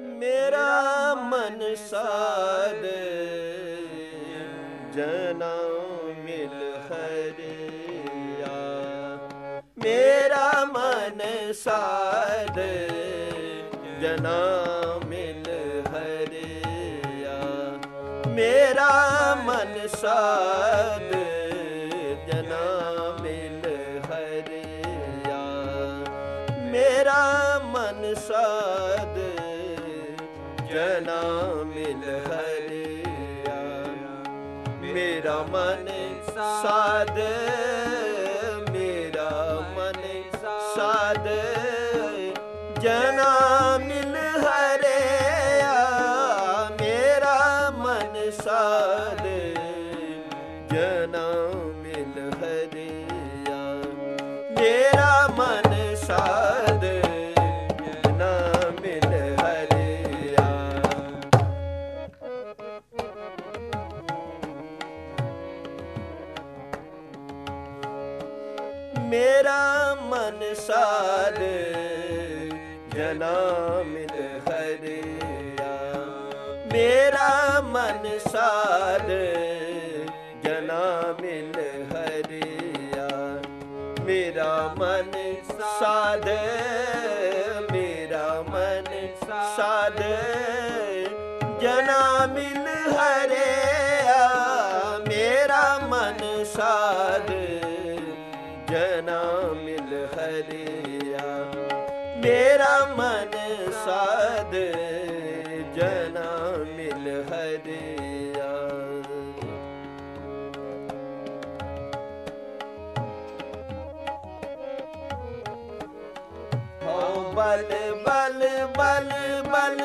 ਮੇਰਾ ਮਨ ਸਾਧ। ਜਨਾ ਮਿਲ ਹਰਿਆ। ਮੇਰਾ ਮਨ ਸਾਧ। ਜਨਾ ਮਿਲ ਹਰਿਆ। ਮੇਰਾ ਮਨ ਸਾਦ ਜਨਾ ਮਿਲ ਹਰਿਆ। ਮੇਰਾ ਮਨ ਸਾਧ। ਜਨਾ ਮਿਲ ਹਰਿਆ। ਮੇਰਾ ਮਨ ਸਾਧ, ਮੇਰਾ ਮਨ ਸਾਧ। ਜਨਾ ਮਿਲ ਹਰਿਆ, ਮੇਰਾ ਮਨ ਸਾਧ। ਜਨਾ ਮਿਲ ਹਰਿਆ, ਮੇਰਾ ਮਨ ਸਾਧ। ਮਨ ਸਾਧ ਜਨਾ ਮਿਲ ਹਰਿਆ ਮੇਰਾ ਮਨ ਸਾਧ ਜਨਾ ਮਿਲ ਹਰਿਆ ਮੇਰਾ ਮਨ ਸਾਧ ਸਾਧ ਜਨਾ ਮਿਲ ਹਰਿਆ। ਹਉ ਬਲ ਬਲ ਬਲ ਬਲ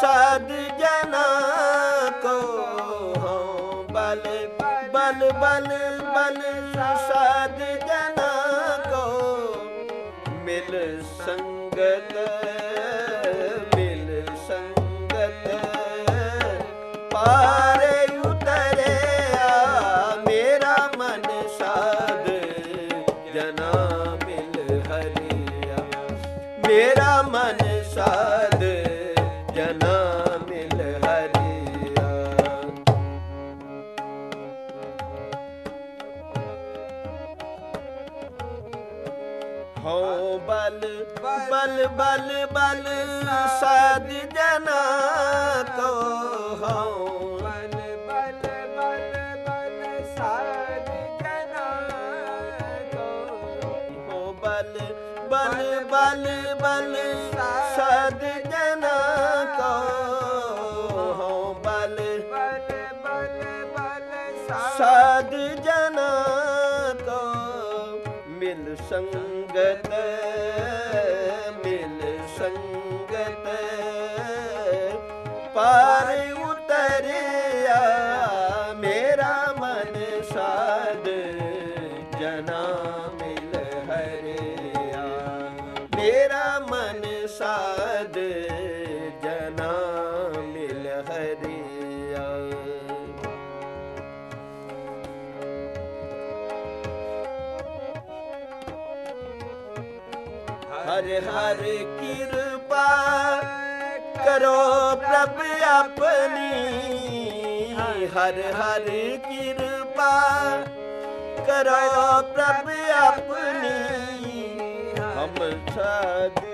ਸਾਧ ਜਨਾ ਕੋ। ਹਉ ਬਲ ਬਲ ਬਲ ਬਲ ਬਲ ਸਾਧ ਜਨਾ ਕੋ ਹਉ ਬਲ ਬਲ ਬਲ ਬਲ ਸਾਧ ਜਨਾ ਕੋ ਬਲ ਬਲ ਬਲ ਬਲ ਸਾਧ ਹਰ ਹਰ ਕਿਰਪਾ ਕਰੋ ਪ੍ਰਭ ਆਪਣੀ। ਹਰ ਹਰ ਕਿਰਪਾ ਕਰੋ ਪ੍ਰਭ ਆਪਣੀ। ਹਮ ਸਾਧ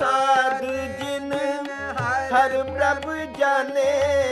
ਸਾਧ ਜਿਨ ਹਰ ਪ੍ਰਭ ਜਾਣੇ।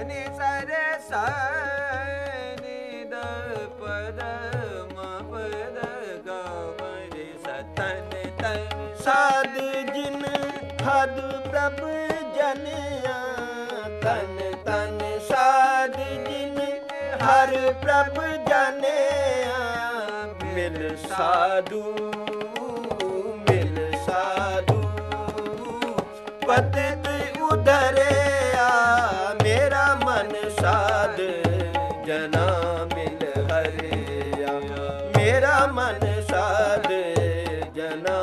ਪ ਨੀ ਸਰੇ ਸਾ ਨੀ ਦ ਪਦ ਮ ਪਦ ਗਾ ਮ ਰੇ ਸਤਨ ਤਨ ਸਾਧ ਜਿਨ ਹਦ ਪ੍ਰਭ ਜਾਣਿਆ ਤਨ ਤਨ ਸਾਧ ਜਿਨ ਹਰ ਪ੍ਰਭ ਜਾਣਿਆ ਮਿਲ ਸਾਧੂ ਸਾਧ ਜਨਾ ਮਿਲ ਹਰਿਆ। ਮੇਰਾ ਮਨ ਸਾਧ ਜਨਾ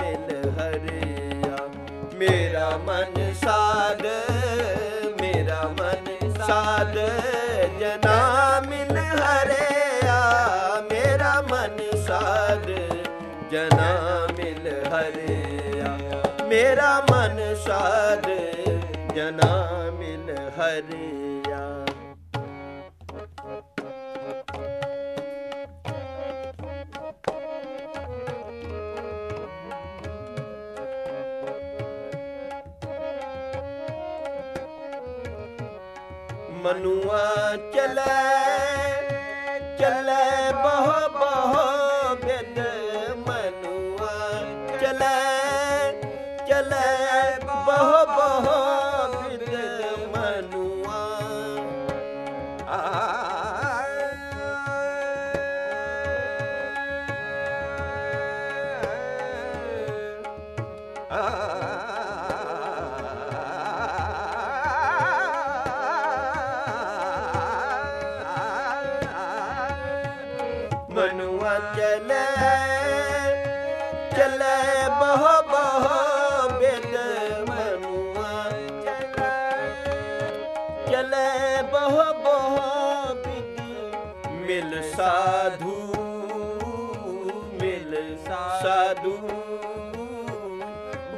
ਮਿਲ ਹਰਿਆ। ਮੇਰਾ ਮਨ ਸਾਧ, ਮੇਰਾ ਮਨ ਸਾਧ ਜਨਾ ਮਿਲ ਹਰਿਆ। ਮੇਰਾ ਮਨ ਸਾਧ ਜਨਾ ਮਿਲ ਹਰਿਆ। ਮੇਰਾ ਮਨ ਸਾਧ ਜਨਾ ਮਿਲ ਹਰਿਆ। ਮਨੁਆ ਚਲੇ ਚਲੇ ਬਹੁ ਬਹੁ ਬਿਦ ਮਨੁਆ ਚਲੇ ਚਲੇ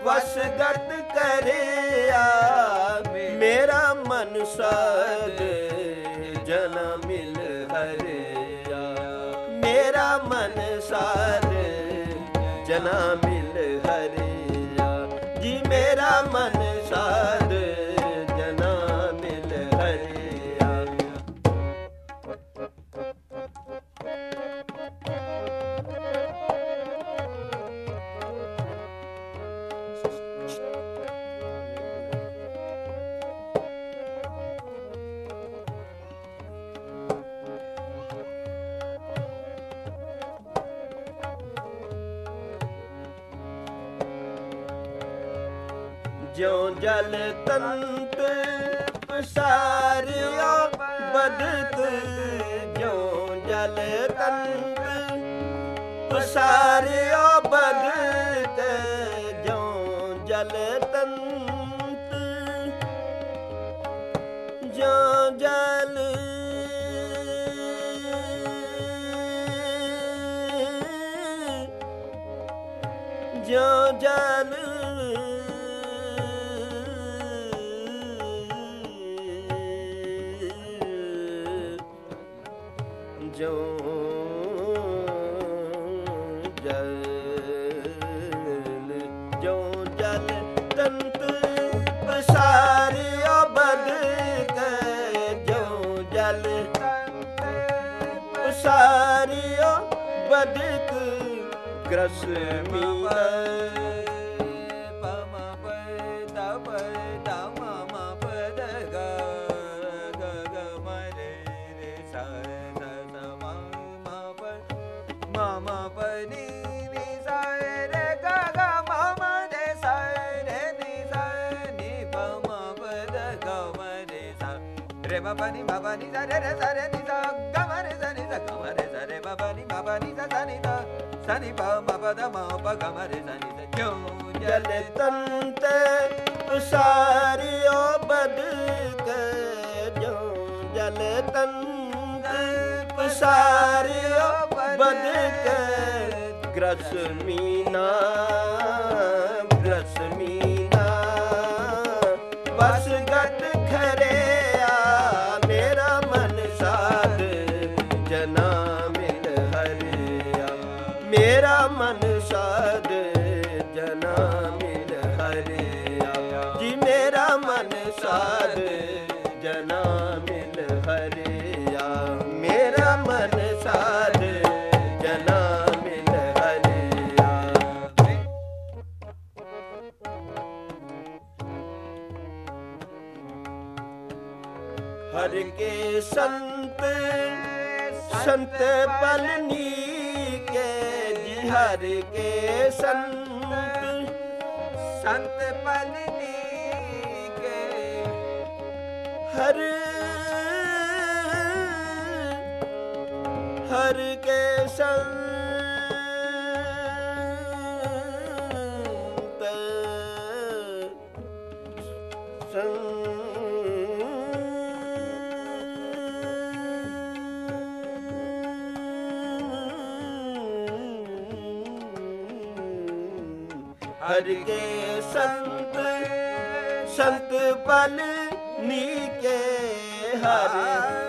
ਵਸਗਤ ਕਰਿਆ ਮੇਰਾ ਮਨ ਸਾਧ ਜਨ ਮਿਲ ਹਰਿਆ। ਮੇਰਾ ਮਨ ਸਾਧ ਜਨਾ ਮਿਲ ਹਰਿਆ। ਜੀ ਮੇਰਾ ਮਨ ਜਿਉ ਜਲ ਤੰਤ ਪਸਾਰਿਆ ਬਦਤ ਜਿਉ ਜਲ ਤੰਤ ਪਸਾਰਿਆ ਬਦਤ। ਜਿਉ ਜਲ ਜਿਉ ਜਲ ਤੰਤ ਪਸਾਰਿਆ ਬਦ ਜਲ ਪਸਾਰਿਆ ਬਦਕ ਗ੍ਰਸ Meena re ma pa ni ma pa ni sa re re sa re ni sa ga ma re sa ni sa ga ma re sa re ma pa ni ma pa ni sa sa ni da sa ni pa ma pa da ma pa ga ma re sa ni sa jo ਜਲ ਤੰਤ ਪਸਾਰਿਆ ਬਦ ਕੇ ਜਿਉ ਜਲ ਤੰਗ ਪਸਾਰਿਓ ਬਦਕ ਗ੍ਰਸ ਮੀਨਾ ਹਰ ਕੇ ਸੰਤ ਸੰਤ ਪਲਨੀ ਕੇ ਜੀ। ਹਰ ਕੇ ਸੰਤ ਸੰਤ ਪਲਨੀ ਹਰ ਹਰ ਕੇ ਸੰਤ ਹਰ ਕੇ ਸੰਤ ਸੰਤ ਪਲ ਨੀਕੇ ਹਰ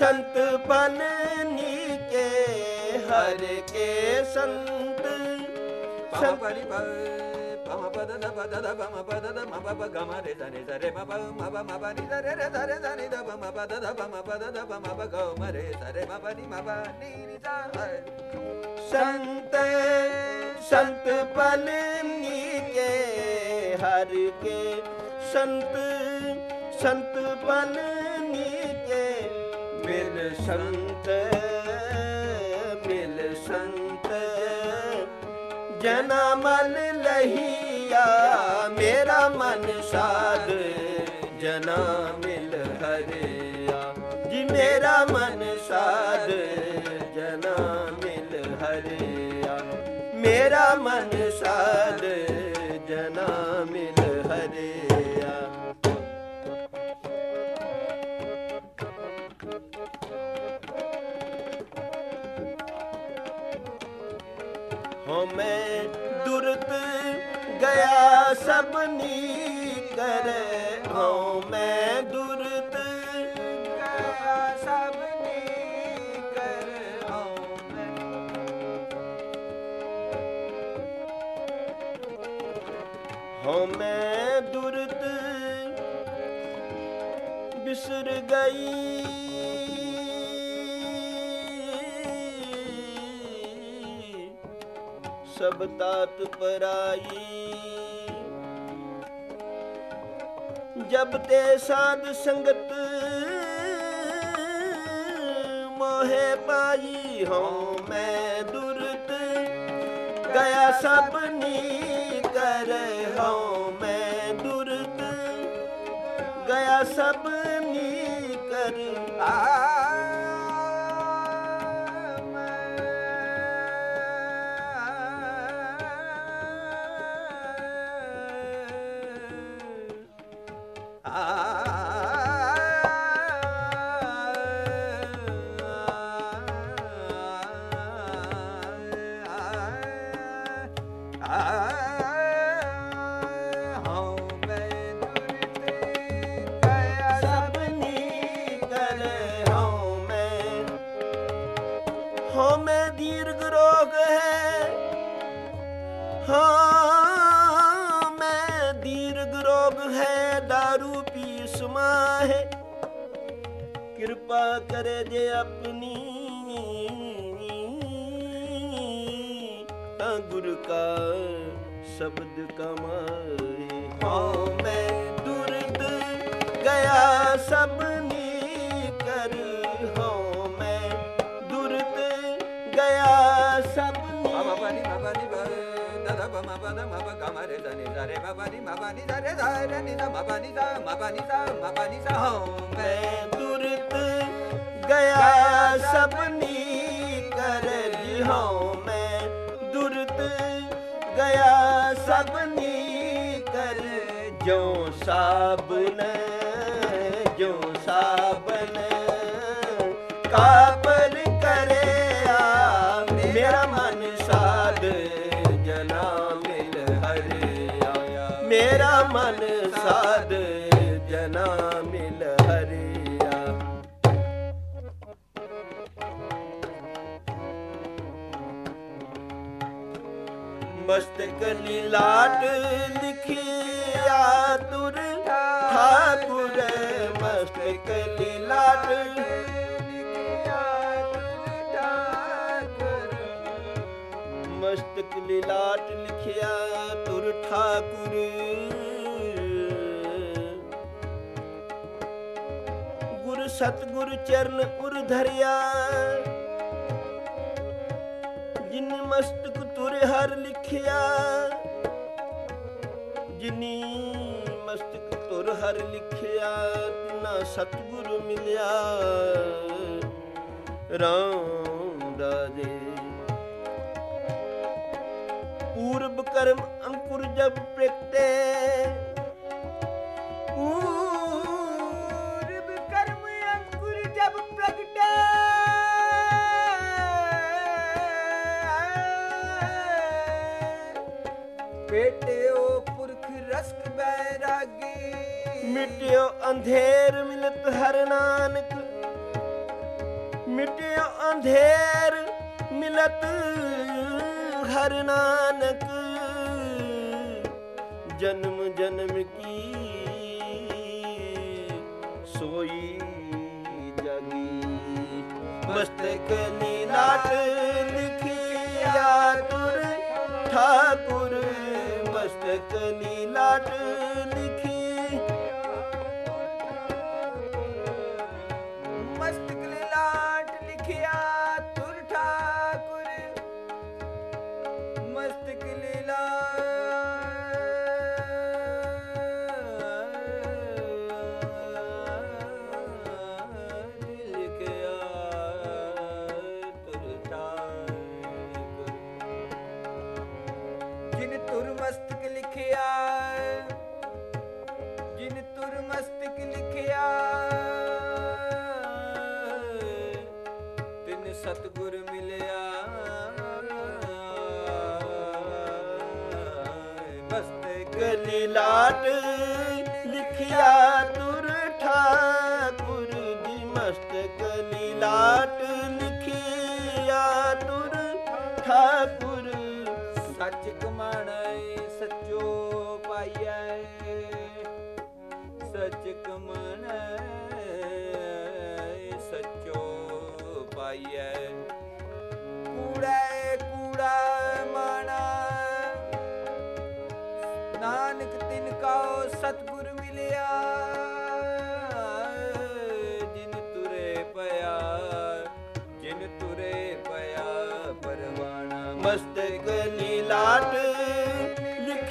ਸੰਤ ਬਨ ਨੀਕੇ ਹਰ ਕੇ ਸੰਤ। ਸੰਤ ਬਨ ਪਮ ਪਦ ਨ ਪਦ ਦ ਪਮ ਪਦ ਦ ਮ ਪ ਗ ਮ ਰੇ ਦ ਨੀ ਦ ਰੇ ਮ ਪ ਮ ਪ ਮ ਪ ਨੀ ਦ ਰੇ ਰੇ ਦ ਰੇ ਦ ਨੀ ਦ ਪ ਮ ਪਦ ਦ ਪ ਮ ਪਦ ਦ ਪ ਮ ਪ ਗ ਮ ਰੇ ਦ ਰੇ ਮ ਪ ਨੀ ਮ ਪ ਨੀ ਨੀ ਦ ਸੰਤ ਸੰਤ ਪਨ ਨੀਕੇ ਹਰ ਕੇ ਸੰਤ। ਸੰਤ ਪਨ ਨੀਕੇ ਮਿਲ ਸੰਤ ਮਿਲ ਸੰਤ। ਜਨਾ ਮਨ ਲਹੀਆ, ਮੇਰਾ ਮਨ ਸਾਧ। ਜਨਾ ਮਿਲ ਹਰਿਆ, ਜੀ ਮੇਰਾ ਮਨ ਸਾਧ। ਜਨਾ ਮਿਲ ਹਰਿਆ, ਮੇਰਾ ਮਨ ਸਾਧ। ਜਨਾ ਮਿਲ ਗਿਆ ਸਭਨੀ ਕਰੇ ਹੋ ਮੈਂ ਦੁਰਤ। ਗਿਆ ਸਭ ਨੀ ਕਰ ਹਉ ਮੈਂ ਹੋ ਮੈਂ ਦੁਰਤ। ਬਿਸਰ ਗਈ। ਸਭ ਤਾਤ ਪਰਾਈ। ਜਬ ਤੇ ਸਾਧ ਸੰਗਤ ਮੋਹਿ ਪਾਈ ਹਉ ਮੈਂ ਦੁਰਤ ਗਿਆ ਸਭ ਨੀ ਕਰ ਹਉ ਮੈਂ ਦੁਰਤ ਗਿਆ ਸਭ ਨੀ ਕਿਰਪਾ ਕਰੇ ਜੇ ਆਪਣੀ ਗੁਰ ਕਾ ਸ਼ਬਦ ਕਮਾਏ ਹਉ ਮੈਂ ਦੁਰਦ ਗਿਆ ਸਭਨੀ ਕਰ ਹਉ ਮੈਂ ਦੁਰਦ ਗਿਆ ਸਭਨੀ Baba bani baba ni ba da da ba ma ba da ma ba ga ma re da ni da re ba ba ni ma ba ni da re da re ni da ma ba ni da ma ba ni da ma ba ni da hum ਮੈਂ ਦੁਰਤ ਗਿਆ ਸਭਨੀ ਕਰ ਜਿਉ ਮੈਂ ਦੁਰਤ ਗਿਆ ਸਭਨੀ ਕਰ ਜੋ ਸਾਬਨ ਮਸਤਕ ਲੀਲਾਟ ਲਿਖਿਆ ਤੁਰ ਠਾਕੁਰ ਮਸਤ ਮਸਤਕ ਲੀਲਾਟ ਮਸਤਕ ਲੀਲਾਟ ਲਿਖਿਆ ਤੁਰ ਠਾਕੁਰ। ਗੁਰ ਸਤਗੁਰ ਚਰਨ ਉਰ ਧਰਿਆ, ਜਿਨ ਮਸਤਕ ਤੁਰ ਹਰ ਲਿਖਿਆ ਜਿਨੀ ਮਸਤਕ ਤੁਰ ਹਰ ਲਿਖਿਆ ਤਿਨਾ ਸਤਗੁਰ ਮਿਲਿਆ। ਰਾਮ ਰਾਜੇ ਪੂਰਬ ਕਰਮ ਅੰਕੁਰ ਜਬ ਪ੍ਰਗਟੇ ਅੰਧੇਰ ਮਿਲਤ ਹਰ ਨਾਨਕ। ਜਨਮ ਜਨਮ ਕੀ ਸੋਈ ਜਾਗੀ। ਮਸਤਕ ਨੀਲਾਟ ਲਿਖਿਆ ਤੁਰ, ਠਾਕੁਰ। ਮਸਤਕ ਨੀਲਾਟ ਮਸਤਕ ਲਾਟ ਲਿਖਿਆ ਤੁਰ ਠਾਕੁਰ ਜੀ ਮਸਤਕ ਲੀਲਾਟ ਲਿਖਿਆ ਤੁਰ ਠਾਕੁਰ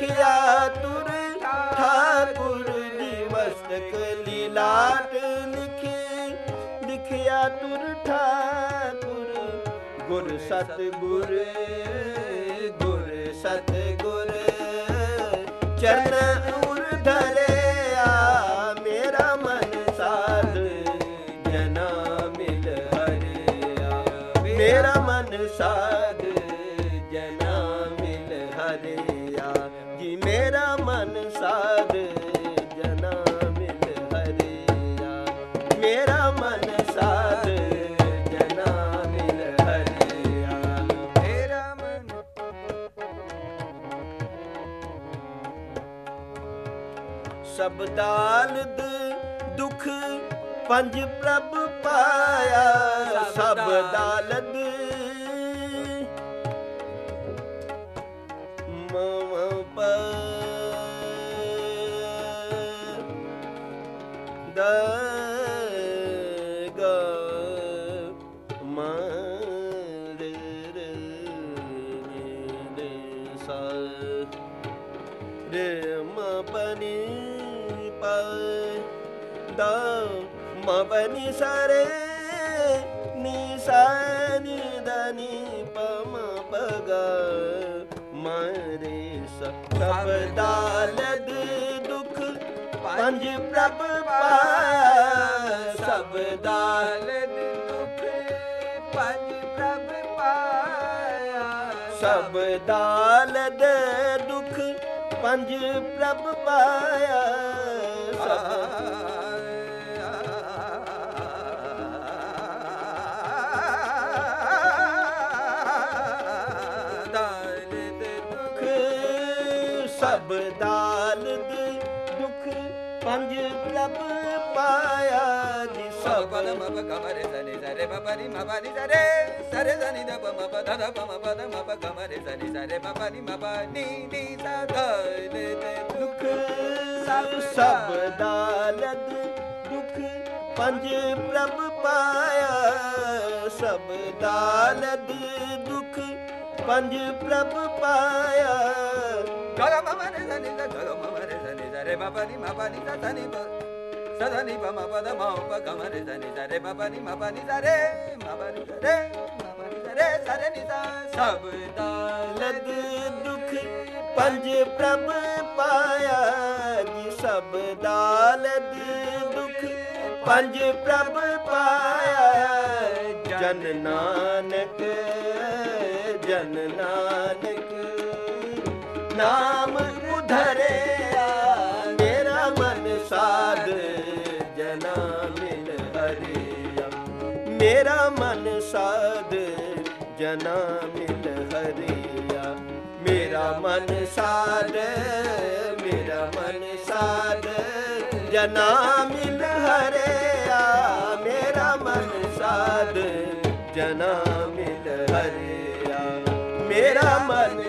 ਲਿਖਿਆ ਤੁਰ ਠਾਕੁਰ ਜੀ ਮਸਤਕ ਲੀਲਾਟ ਲਿਖੀ ਲਿਖਿਆ ਤੁਰ ਠਾਕੁਰ ਗੁਰ ਸਤ ਗੁਰ ਗੁਰ ਸਤ ਗੁਰ ਚਰਨ ਉਰ ਧਰਿਆ ਸਬਦਾਲਦ ਦੁਖ ਪੰਜ ਪ੍ਰਭ ਪਾਇਆ। ਸਬਦਾਲਦ ਨੀ ਦ ਨੀ ਪ ਮ ਪ ਗ ਮਰੇ ਸਭ ਦਾਲਦ ਦੁਖ ਪੰਜ ਪ੍ਰਭ ਪਾਇਆ ਸਭ ਦਾਲ ਦਾਲਦ ਦੁਖ ਪੰਜ ਪ੍ਰਭ ਪਾਇਆ ਸਭ ਦਾਲਦ ਦੁਖ ਪੰਜ ਪ੍ਰਭ ਪਾਇਆ ਸਭ ਸਭ ਸਭ ਪਦ ਮ ਪ ਗ ਮ ਰੇ ਸ ਨੀ ਸ ਰੇ ਪ ਪ ਨੀ ਮ ਪ ਨੀ ਸ ਰੇ ਸ ਰੇ ਸ ਨੀ ਦ ਪ ਮ ਪ ਦ ਦ ਪ ਮ ਪ ਦ ਮ ਪ ਗ ਮ ਰੇ ਸ ਨੀ ਸ ਰੇ ਪ ਪ ਨੀ ਮ ਪ ਨੀ ਨੀ ਸ ਦ ਦ ਦ ਦੁਖ ਸਭ ਦਾਲਦ ਦੁਖ ਪੰਜ ਪ੍ਰਭ ਪਾਇਆ ਸਭ ਦਾਲਦ ਦੁਖ ਪੰਜ ਪ੍ਰਭ ਪਾਇਆ ਗ ਗ ਮ ਮ ਰੇ ਸ ਨੀ ਦ ਰੇ ਬਾਬਾ ਨੀ ਸ ਰੇ ਦਾ ਪ ਨੀ ਮ ਪ ਨੀ ਸ ਸ ਨੀ ਪ ਸ ਸ ਨੀ ਪ ਮ ਪ ਦ ਮ ਪ ਗ ਮ ਰੇ ਸ ਨੀ ਸ ਰੇ ਪ ਪ ਨੀ ਮ ਪ ਨੀ ਸ ਰੇ ਮ ਪ ਨੀ ਸ ਰੇ ਮ ਪ ਨੀ ਲਦ ਦੁਖ ਪੰਜ ਪ੍ਰਭ ਪਾਇਆ ਜੀ ਸਭ ਦਾਲਦ ਦੁਖ ਪੰਜ ਪ੍ਰਭ ਪਾਇਆ ਜਨ ਨਾਨਕ ਜਨ ਨਾਨਕ ਨਾਮ ਉਧਰਿਆ ਮੇਰਾ ਮਨ ਸਾਧ ਜਨਾ ਮਿਲ ਹਰਿਆ। ਮੇਰਾ ਮਨ ਸਾਧ, ਮੇਰਾ ਮਨ ਸਾਧ ਜਨਾ ਮਿਲ ਹਰਿਆ। ਮੇਰਾ ਮਨ ਸਾਧ ਜਨਾ ਮਿਲ ਹਰਿਆ। ਮੇਰਾ ਮਨ